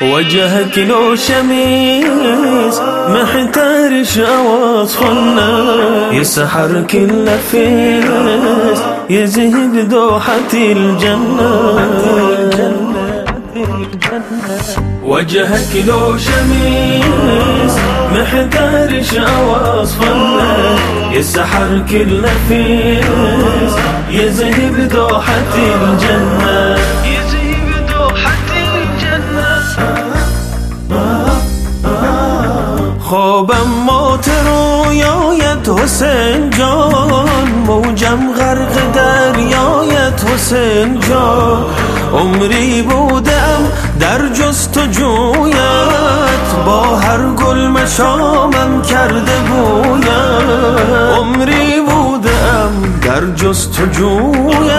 وجهك لو شميس محتار اوصفنا يسحر كل فيس يذهب دوحة الجنة. وجهك لو شميس محتار اوصفنا يسحر كل فيس يذهب دوحة الجنة. رویایت حسین جان موجم غرق دریایت حسین جان. عمری بودم در جستجویت با هر گل مشامم کرده بویم. عمری در جستجویت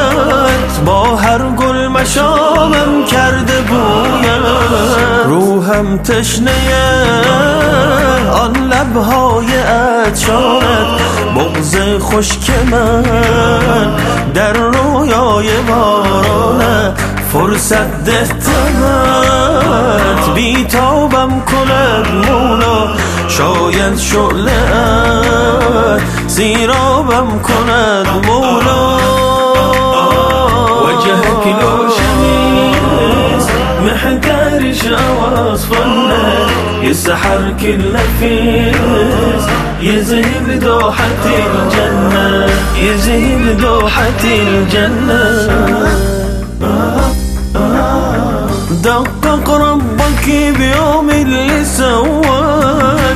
با هر گل مشامم کرده بویم روحم تشنه آن لبهای اتشارت بغز خشک من در رویای بارانه. فرصت دهتمت بیتابم کند مولا شاید شعله زیرابم کند مولا. وجهك لو شميس محتارش أوصفنا يسحر كل فيس يذهب دوحة الجنة. يذهب دوحة الجنة. دقق ربك بيوم اللي سواك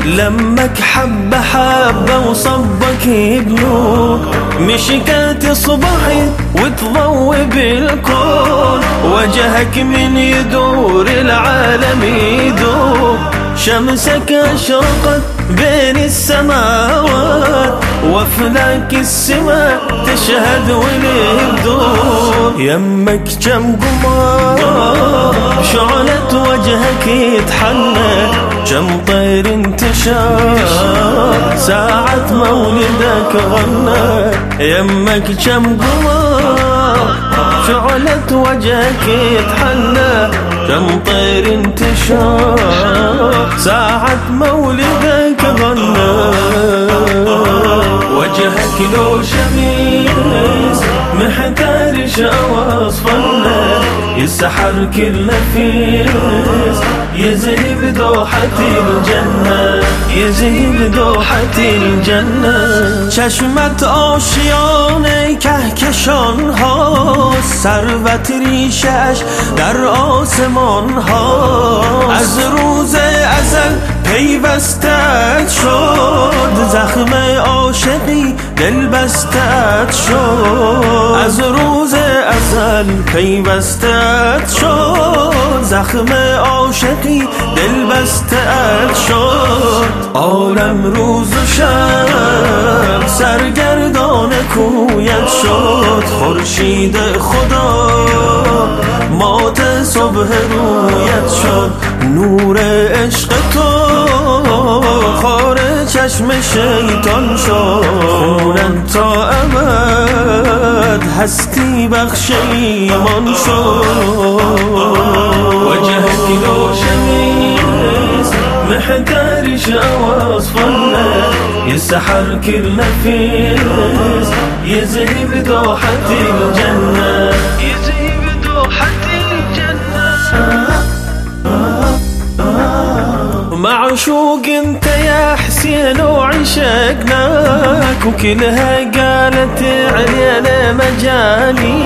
لمك حبة حبة وصبك بنور مشكات صبحي وتضوي بالكون. وجهك من يدور العالم يدور شمسك أشرقت بين السماوات. وفلاك السماء تشهد وللدور يمك جم قمار شعلة وجهك يتحنى. جم طير انتشار ساعة مولدك غنى. يمك جم قمار شعلة وجهك يتحنى. كم طير انتشار ساعة مولدك غنى. لو شميس محتارش أوصفنا يسحر كل فيس يذهب دوحة الجنة يذهب دوحة الجنة چشمت آشیان کهکشان ها ثروت ریشش در آسمان ها از روز ازل پیوستت شد. عاشقی دل بستت شد. از روز ازل پیوستت شد. زخم عاشقی دل بستت شد. عالم روز و شب سرگردان کویت شد. خورشید خدا مات صبح رویت شد. نور عشق تو چشم شیطان شد خونم تا ابد هستی بخش ایمان شد وجهك شميس محتارش أوصفنا يسحر كل فيس يذهب دوحة الجنة. وكلها قالت علينا مجالي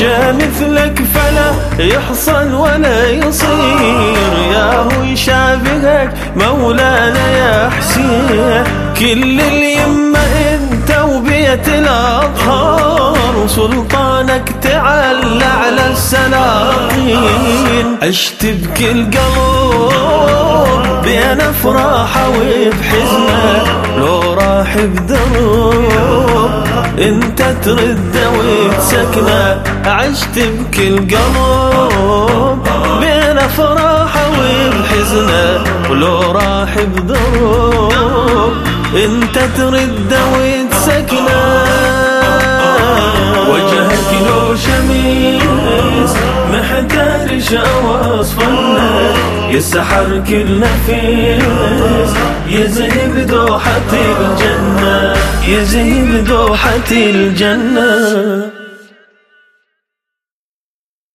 جا مثلك فلا يحصل ولا يصير. يا هو يشابهك مولانا يا حسين. كل اليمة انت وبيت الأطهار. وسلطانك تعلى على السلاطين. عشت بكل قلب بين افراحه وبحزنه لو راح بدروب انت ترد وتسكنه. عشت بكل قلب بين افراحه وبحزنه ولو راح بدروب انت ترد وتسكنه. وجهك لو شميس محتار يعشق وصفنا يسحر كل نفس يذهب دوحة الجنة يذهب دوحة الجنة.